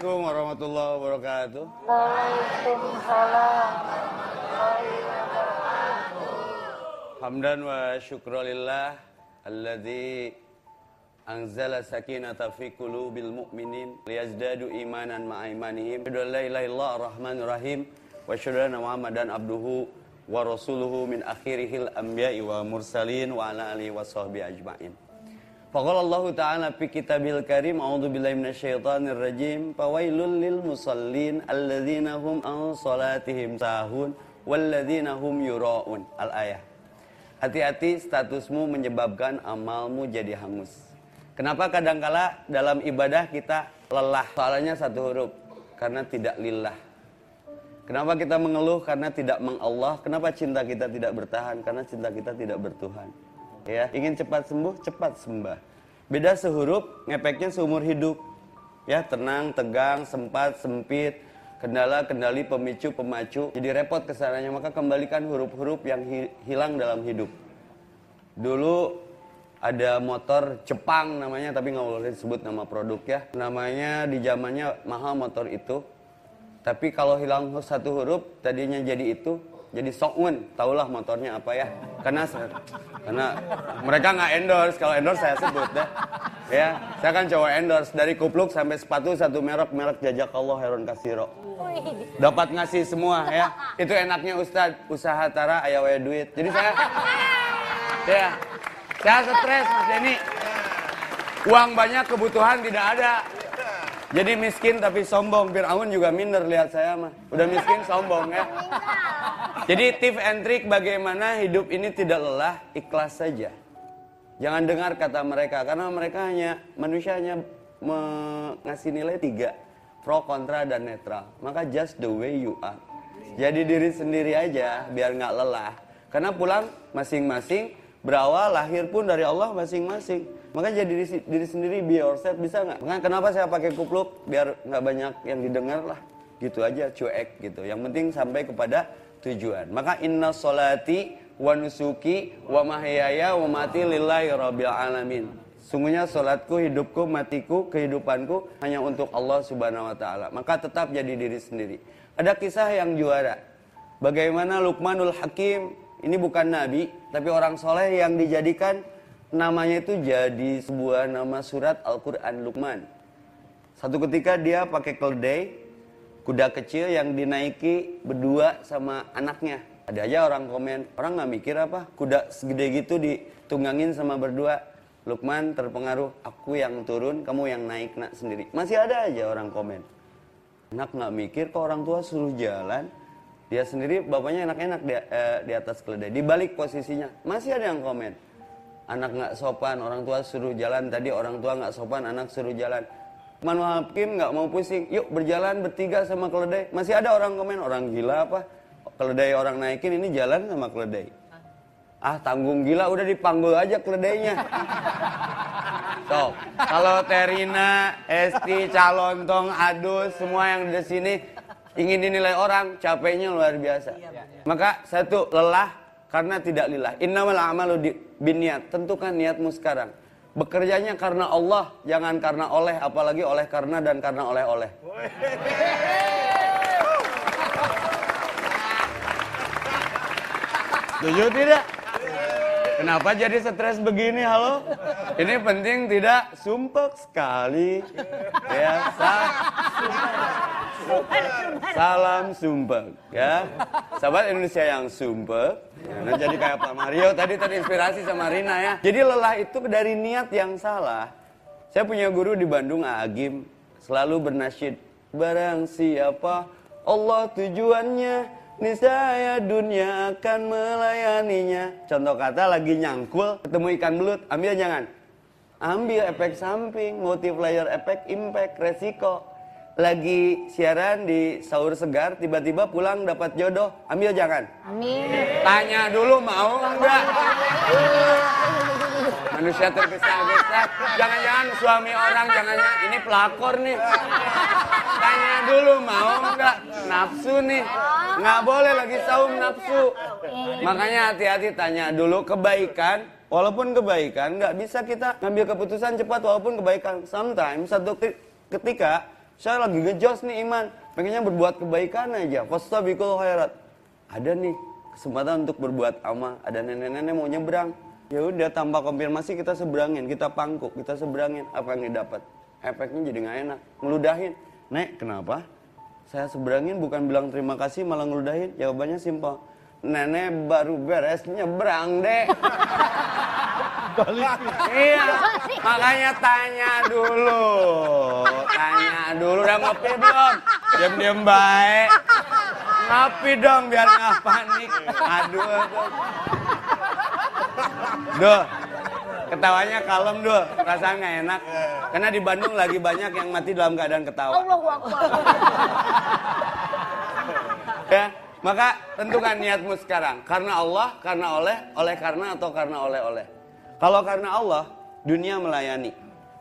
Assalamualaikum warahmatullahi wabarakatuh. Waalaikumsalam. Hamdan wa syukrulillah alladzi anzala sakinata fi qulubil mu'minin liyazdadu imanan ma'a imanihim. La ilaha illallah ar-rahmanir rahim wa asyhadu anna Muhammadan abduhu wa rasuluhu min akhirihil anbiya'i wa mursalin wa ala alihi wa sahbihi ajma'in. Faqala Allah Ta'ala fi kitabil karim A'udzu billahi minasyaitonir rajim. Fawailul lil musallin alladzina hum an salatihim sahun walladzina hum yura'un. Al-ayah Hati-hati statusmu menyebabkan amalmu jadi hangus. Kenapa kadangkala dalam ibadah kita lelah? Soalnya satu huruf Karena tidak lillah. Kenapa kita mengeluh? Karena tidak mengallah Kenapa cinta kita tidak bertahan? Karena cinta kita tidak bertuhan. Ya ingin cepat sembuh cepat sembah beda sehuruf ngepeknya seumur hidup. Ya tenang tegang sempat sempit. Kendala kendali pemicu pemacu. Jadi repot ke sananya maka kembalikan huruf-huruf yang hi hilang dalam hidup. Dulu ada motor Jepang namanya tapi nggak boleh disebut nama produk ya. Namanya di zamannya mahal motor itu. Tapi kalau hilang satu huruf tadinya jadi itu jadi Sokungun tahulah motornya apa ya. Karena karena mereka nggak endorse. Kalau endorse saya sebut deh. Ya saya kan cowok endorse. Dari kupluk sampai sepatu satu merek merek jajak Allah Heron Kasiro dapat ngasih semua ya. Itu enaknya Ustad usaha tara ayawaya duit. Jadi saya ya saya stres mas Denny. Uang banyak kebutuhan tidak ada jadi miskin tapi sombong. Fir'aun juga minder lihat saya mah. Udah miskin sombong ya. Jadi tips and trick bagaimana hidup ini tidak lelah, ikhlas saja. Jangan dengar kata mereka karena mereka hanya manusianya mengasih nilai tiga, pro, kontra dan netral. Maka just the way you are. Jadi diri sendiri aja biar nggak lelah. Karena pulang masing-masing berawal lahir pun dari Allah masing-masing. Makanya jadi diri, diri sendiri be yourself bisa nggak? Makanya kenapa saya pakai kupluk biar nggak banyak yang didengar lah. Gitu aja cuek gitu. Yang penting sampai kepada tujuan. Maka inna solati wa nusuki wa mahyaya wa mati lillahi rabbil alamin. Sungguhnya solatku, hidupku, matiku, kehidupanku hanya untuk Allah subhanahu wa ta'ala. Maka tetap jadi diri sendiri. Ada kisah yang juara. Bagaimana Luqmanul Hakim, ini bukan nabi, tapi orang soleh yang dijadikan namanya itu jadi sebuah nama surat Al-Quran Luqman. Satu ketika dia pakai keledai, kuda kecil yang dinaiki berdua sama anaknya. Ada aja orang komen, orang nggak mikir apa, kuda segede gitu ditunggangin sama berdua. Lukman terpengaruh, aku yang turun, kamu yang naik nak sendiri. Masih ada aja orang komen. Anak nggak mikir kok orang tua suruh jalan, dia sendiri bapaknya enak-enak di, eh, di atas keledai. Di balik posisinya, masih ada yang komen anak nggak sopan, orang tua suruh jalan tadi orang tua nggak sopan, anak suruh jalan. Manu Hakim nggak mau pusing, yuk berjalan bertiga sama keledai. Masih ada orang komen, orang gila apa? Keledai orang naikin ini jalan sama keledai. Ah tanggung gila udah dipanggul aja keledainya. So, kalau Terina, Esti, Calontong, Adus, semua yang di sini ingin dinilai orang, capeknya luar biasa. Maka satu lelah karena tidak lillah. Innamal amalu biniat. Tentukan niatmu sekarang. Bekerjanya karena Allah, jangan karena oleh, apalagi oleh karena dan karena oleh-oleh. Setuju tidak? Kenapa jadi stres begini, halo? Ini penting tidak? Sumpek sekali. Ya, Salam sumpek, ya. Sahabat Indonesia yang sumpek. Nah, jadi kayak Pak Mario tadi terinspirasi sama Rina ya. Jadi lelah itu dari niat yang salah. Saya punya guru di Bandung, Agim, selalu bernasyid, barang siapa Allah tujuannya niscaya dunia akan melayaninya. Contoh kata lagi nyangkul, ketemu ikan belut, ambil jangan. Ambil efek samping, multiplier efek, impact, resiko. Lagi siaran di sahur segar, tiba-tiba pulang dapat jodoh, ambil jangan. Amin. Tanya dulu mau enggak? Manusia tergesa-gesa. Jangan-jangan suami orang, jangan-jangan ini pelakor nih. Tanya dulu mau enggak? Nafsu nih. Nggak boleh lagi saum nafsu. Makanya hati-hati tanya dulu kebaikan. Walaupun kebaikan, nggak bisa kita ngambil keputusan cepat walaupun kebaikan. Sometimes satu ketika Saya lagi ngejos nih iman, pengennya berbuat kebaikan aja. Fastabiqul khairat. Ada nih kesempatan untuk berbuat amal. Ada nenek-nenek mau nyebrang. Ya udah tanpa konfirmasi kita seberangin, kita pangkuk, kita seberangin. Apa yang didapat? Efeknya jadi nggak enak. Ngeludahin. Nek, kenapa? Saya seberangin bukan bilang terima kasih malah ngeludahin. Jawabannya simpel. Nenek baru beres nyebrang, Dek. iya, makanya tanya dulu. Tanya dulu udah ngopi belum? Diam-diam baik. Ngopi dong biar nggak panik. Aduh, aduh. Duh, ketawanya kalem duh, perasaan nggak enak. Karena di Bandung lagi banyak yang mati dalam keadaan ketawa. Allahu Akbar. Ya, maka tentukan niatmu sekarang. Karena Allah, karena oleh, oleh karena atau karena oleh-oleh. Kalau karena Allah, dunia melayani.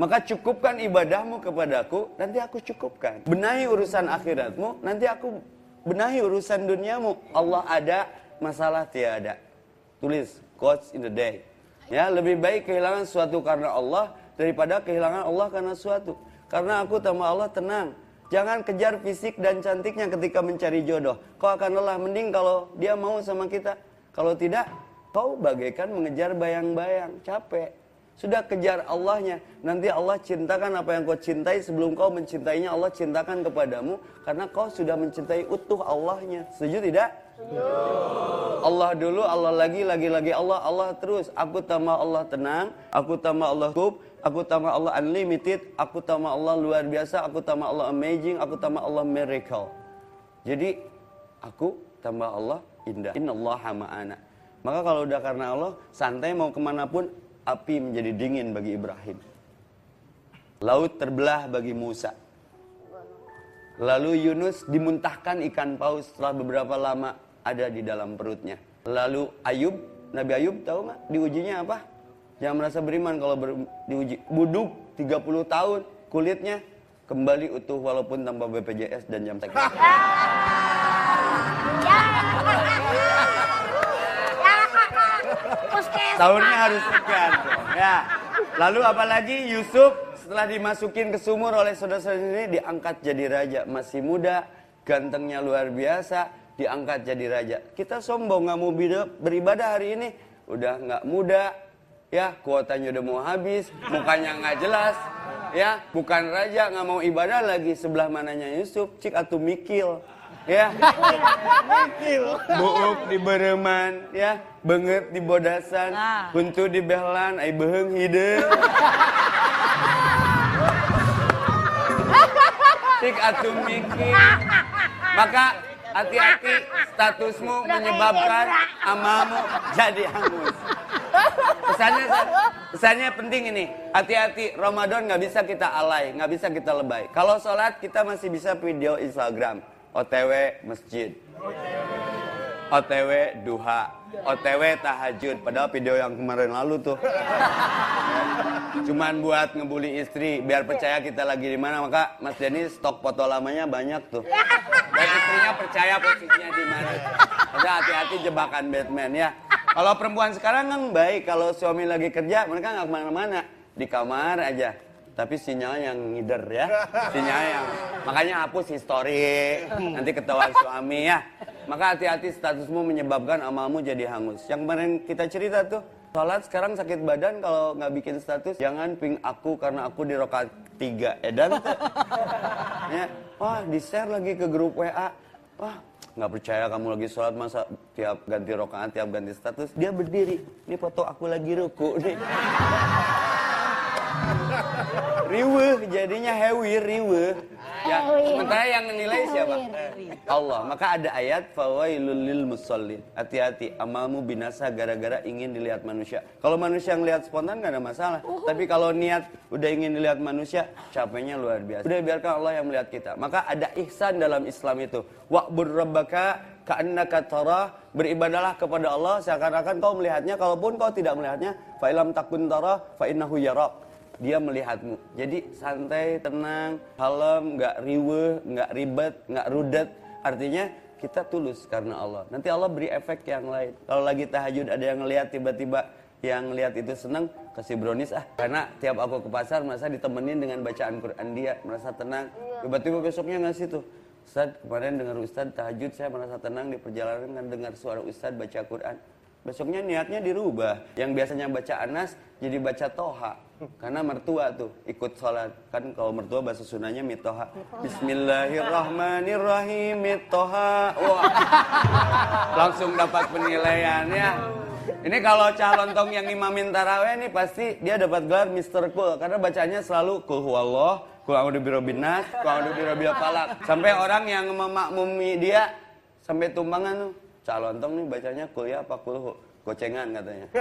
Maka cukupkan ibadahmu kepadaku, nanti aku cukupkan. Benahi urusan akhiratmu, nanti aku benahi urusan duniamu. Allah ada, masalah tiada. Tulis, quotes in the day. Ya, lebih baik kehilangan suatu karena Allah daripada kehilangan Allah karena suatu. Karena aku tambah Allah tenang. Jangan kejar fisik dan cantiknya ketika mencari jodoh. Kau akan lelah. Mending kalau dia mau sama kita. Kalau tidak, kau bagaikan mengejar bayang-bayang. Capek. Sudah kejar Allahnya. Nanti Allah cintakan apa yang kau cintai sebelum kau mencintainya. Allah cintakan kepadamu. Karena kau sudah mencintai utuh Allahnya. Setuju tidak? Allah dulu, Allah lagi, lagi-lagi Allah, Allah terus. Aku tambah Allah tenang, aku tambah Allah kub, aku tambah Allah unlimited, aku tambah Allah luar biasa, aku tambah Allah amazing, aku tambah Allah miracle. Jadi aku tambah Allah indah. Allah ma'ana. Maka kalau udah karena Allah, santai mau ke mana pun, api menjadi dingin bagi Ibrahim. Laut terbelah bagi Musa. Lalu Yunus dimuntahkan ikan paus setelah beberapa lama ada di dalam perutnya. Lalu Ayub, Nabi Ayub tahu nggak diujinya apa? Jangan merasa beriman kalau ber, diuji. Buduk 30 tahun kulitnya kembali utuh walaupun tanpa BPJS dan jam Tahunnya harus sekian. Ya. Lalu apalagi Yusuf setelah dimasukin ke sumur oleh saudara-saudara ini diangkat jadi raja. Masih muda, gantengnya luar biasa, diangkat jadi raja. Kita sombong nggak mau beribadah hari ini, udah nggak muda, ya kuotanya udah mau habis, mukanya nggak jelas, ya bukan raja nggak mau ibadah lagi sebelah mananya Yusuf, cik atau mikil, ya buuk di bereman, ya banget di bodasan, buntu di behlan, ay beheng hidung. Cik atau mikil, maka hati-hati statusmu menyebabkan amalmu jadi hangus. Pesannya, pesannya penting ini. Hati-hati, Ramadan nggak bisa kita alay, nggak bisa kita lebay. Kalau sholat kita masih bisa video Instagram, OTW masjid, OTW duha, OTW tahajud. Padahal video yang kemarin lalu tuh. Cuman buat ngebully istri, biar percaya kita lagi di mana. Maka Mas Denny stok foto lamanya banyak tuh. Dan istrinya percaya posisinya di mana. Ada hati-hati jebakan Batman ya. Kalau perempuan sekarang kan baik, kalau suami lagi kerja mereka nggak ke mana-mana, di kamar aja. Tapi sinyal yang ngider ya, sinyal yang makanya hapus histori, nanti ketahuan suami ya. Maka hati-hati statusmu menyebabkan amalmu jadi hangus. Yang kemarin kita cerita tuh, sholat sekarang sakit badan kalau nggak bikin status, jangan ping aku karena aku di rokat tiga. Edan tuh. ya, wah di share lagi ke grup WA. Wah, nggak percaya kamu lagi sholat masa tiap ganti rokaat tiap ganti status dia berdiri ini foto aku lagi ruku nih riweh jadinya hewi riweh ya sementara yang menilai siapa? Allah. Maka ada ayat fawailul lil musallin. Hati-hati amalmu binasa gara-gara ingin dilihat manusia. Kalau manusia yang lihat spontan gak ada masalah. Tapi kalau niat udah ingin dilihat manusia capeknya luar biasa. Udah biarkan Allah yang melihat kita. Maka ada ihsan dalam Islam itu. Wa'bud rabbaka ka'annaka tarah. Beribadalah kepada Allah seakan-akan kau melihatnya kalaupun kau tidak melihatnya fa ilam takun tarah fa innahu yarak dia melihatmu. Jadi santai, tenang, kalem, nggak riwe, nggak ribet, nggak rudet. Artinya kita tulus karena Allah. Nanti Allah beri efek yang lain. Kalau lagi tahajud ada yang ngelihat tiba-tiba yang lihat itu senang kasih brownies ah karena tiap aku ke pasar merasa ditemenin dengan bacaan Quran dia merasa tenang tiba-tiba besoknya ngasih tuh Ustaz kemarin dengar Ustaz tahajud saya merasa tenang di perjalanan kan dengar suara Ustaz baca Quran besoknya niatnya dirubah. Yang biasanya baca Anas jadi baca Toha. Karena mertua tuh ikut sholat. Kan kalau mertua bahasa sunanya mitoha Bismillahirrahmanirrahim mitoha wah. Langsung dapat penilaian ya. Ini kalau calon tong yang imamin taraweh ini pasti dia dapat gelar Mr. Cool karena bacanya selalu kul huwallah, kul a'udzu birabbil nas, kul a'udzu. Sampai orang yang memakmumi dia sampai tumbangan tuh calon tong nih bacanya kul ya apa kul gocengan katanya.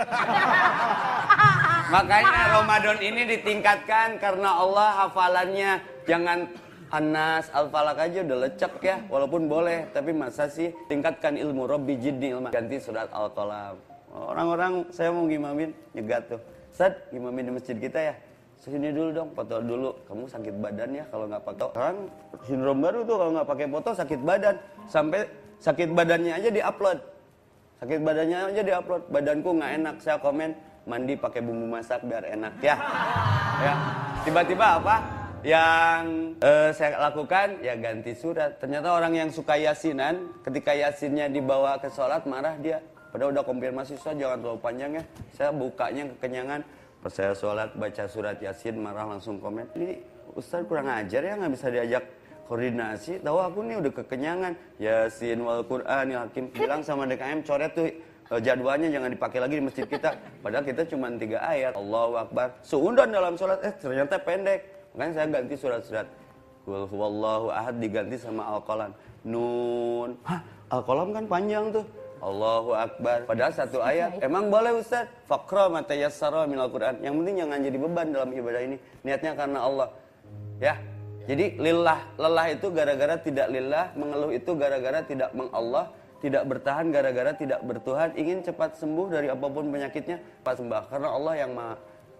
Makanya Ramadan ini ditingkatkan karena Allah hafalannya jangan Anas, Al-Falak aja udah lecek ya, walaupun boleh, tapi masa sih tingkatkan ilmu Robbi jidni ilmu ganti surat Al-Qalam. Orang-orang saya mau ngimamin nyegat tuh. Sad, ngimamin di masjid kita ya. Sini dulu dong, foto dulu. Kamu sakit badan ya kalau nggak foto. Kan sindrom baru tuh kalau nggak pakai foto sakit badan. Sampai sakit badannya aja diupload. Sakit badannya aja diupload. Badanku nggak enak. Saya komen mandi pakai bumbu masak biar enak ya. Ya. Tiba-tiba apa? Yang eh, saya lakukan ya ganti surat. Ternyata orang yang suka yasinan, ketika yasinnya dibawa ke sholat marah dia Padahal udah konfirmasi Ustaz jangan terlalu panjang ya. Saya bukanya kekenyangan. Pas saya sholat baca surat Yasin marah langsung komen. Ini Ustaz kurang ajar ya nggak bisa diajak koordinasi. Tahu aku nih udah kekenyangan. Yasin wal Quran ya Hakim bilang sama DKM coret tuh eh, jadwalnya jangan dipakai lagi di masjid kita. Padahal kita cuma tiga ayat. Allahu Akbar. Seundan dalam sholat eh ternyata pendek. Makanya saya ganti surat-surat. Qul huwallahu ahad diganti sama al-qalam. Nun. Hah, al-qalam kan panjang tuh. Allahu Akbar. Padahal satu ayat. Emang boleh Ustaz? Fakra mata yassara minal Quran. Yang penting jangan jadi beban dalam ibadah ini. Niatnya karena Allah. Ya. Jadi lillah. Lelah itu gara-gara tidak lillah. Mengeluh itu gara-gara tidak mengallah. Tidak bertahan gara-gara tidak bertuhan. Ingin cepat sembuh dari apa pun penyakitnya. Pas sembah. Karena Allah yang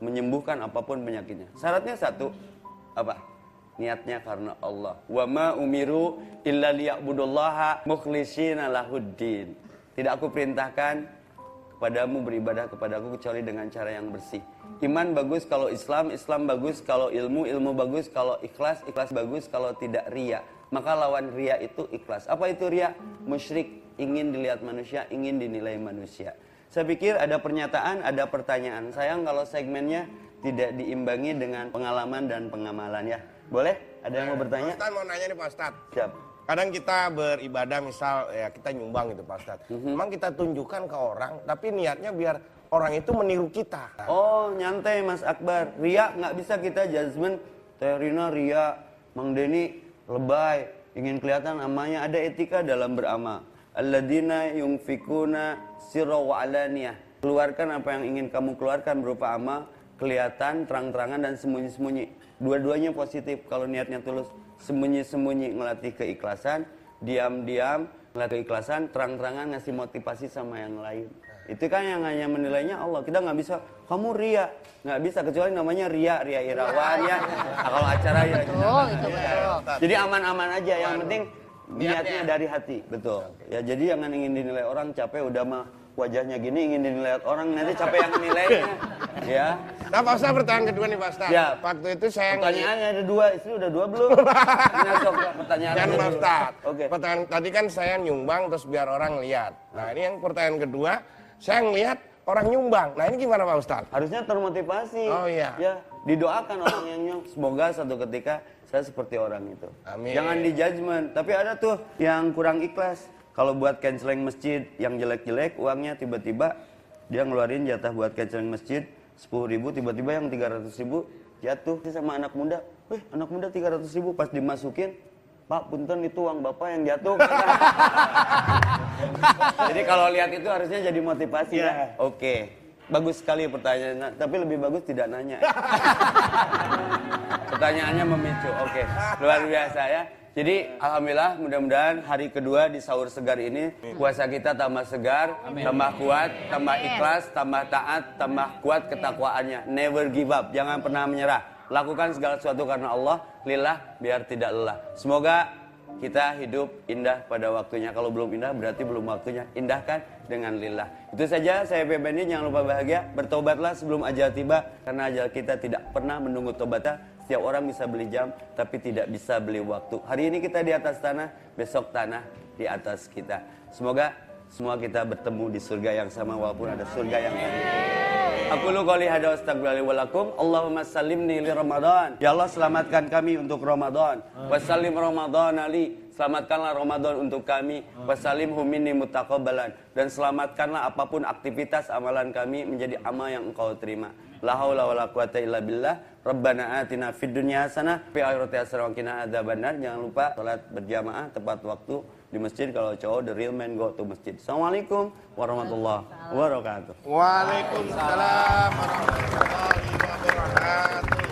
menyembuhkan apa pun penyakitnya. Syaratnya satu. Apa? niatnya karena Allah. Wa ma umiru illa liya'budullaha mukhlishina lahuddin. Tidak aku perintahkan kepadamu beribadah kepadaku kecuali dengan cara yang bersih. Iman bagus kalau Islam, Islam bagus kalau ilmu, ilmu bagus kalau ikhlas, ikhlas bagus kalau tidak ria. Maka lawan ria itu ikhlas. Apa itu ria? Musyrik, ingin dilihat manusia, ingin dinilai manusia. Saya pikir ada pernyataan, ada pertanyaan. Sayang kalau segmennya tidak diimbangi dengan pengalaman dan pengamalan ya. Boleh? Ada yang mau bertanya? Ustaz mau nanya nih Pak Ustaz. Siap kadang kita beribadah misal ya kita nyumbang gitu Pak Ustadz. Mm -hmm. Memang kita tunjukkan ke orang tapi niatnya biar orang itu meniru kita. Oh nyantai Mas Akbar. Ria nggak bisa kita judgement. Terina Ria, Mang Deni lebay, ingin kelihatan amanya ada etika dalam beramal. Alladzina yungfikuna sirra wa alaniyah. Keluarkan apa yang ingin kamu keluarkan berupa amal, kelihatan, terang-terangan dan sembunyi-sembunyi. Dua-duanya positif kalau niatnya tulus sembunyi-sembunyi ngelatih keikhlasan, diam-diam ngelatih keikhlasan, terang-terangan ngasih motivasi sama yang lain. Itu kan yang hanya menilainya Allah. Kita nggak bisa, kamu ria. Nggak bisa, kecuali namanya ria, ria irawan ya. Nah, kalau acara ya. Betul, itu betul. Jadi aman-aman aja, yang penting niatnya dari hati. Betul. Ya jadi jangan ingin dinilai orang capek udah mah wajahnya gini ingin dinilai orang nanti capek yang menilainya ya nah Pak Ustaz pertanyaan kedua nih Pak Ustaz ya. waktu itu saya pertanyaannya ada dua istri udah dua belum? Pertanyaan Jangan Pak Ustaz oke. Pertanyaan tadi kan saya nyumbang terus biar orang lihat. Nah ini yang pertanyaan kedua saya ngelihat orang nyumbang. Nah ini gimana Pak Ustaz harusnya termotivasi. Oh iya. Ya didoakan orang yang nyumbang. Semoga satu ketika saya seperti orang itu. Amin. jangan di judgment tapi ada tuh yang kurang ikhlas. Kalau buat canceling masjid yang jelek-jelek uangnya tiba-tiba dia ngeluarin jatah buat canceling masjid 10 ribu tiba-tiba yang 300 ribu jatuh. Sama anak muda. Wih anak muda 300 ribu. Pas dimasukin Pak punten itu uang bapak yang jatuh. Jadi kalau lihat itu harusnya jadi motivasi yeah. ya iya. oke. Bagus sekali pertanyaannya tapi lebih bagus tidak nanya. Pertanyaannya memicu. Oke. Luar biasa ya jadi alhamdulillah mudah-mudahan hari kedua di sahur segar ini puasa kita tambah segar, Amin. tambah kuat, tambah ikhlas, tambah taat, tambah kuat ketakwaannya. Never give up, jangan pernah menyerah. Lakukan segala sesuatu karena Allah, lillah biar tidak lelah. Semoga kita hidup indah pada waktunya. Kalau belum indah berarti belum waktunya. Indahkan dengan lillah. Itu saja saya PBND jangan lupa bahagia. Bertobatlah sebelum ajal tiba karena ajal kita tidak pernah menunggu tobatnya. Setiap orang bisa beli jam tapi tidak bisa beli waktu. Hari ini kita di atas tanah, besok tanah di atas kita. Semoga semua kita bertemu di surga yang sama walaupun ada surga yang lain. Aku lu kali hada astagfirullahaladzim Allahumma salimni li Ramadan Ya Allah selamatkan kami untuk Ramadan Wasalim Ramadan ali Selamatkanlah Ramadan untuk kami. Wasalim humini mutaqabbalan. Dan selamatkanlah apa pun aktivitas amalan kami Menjadi amal yang engkau terima. La haula wa la quwata illa billah. Rabbana atina fid dunya hasanah Fi akhirati hasanah wa qina adzabannar Jangan lupa salat berjamaah tepat waktu di masjid. Kalau cowok the real man go to masjid. Assalamualaikum warahmatullahi wabarakatuh. Waalaikumsalam warahmatullahi wabarakatuh.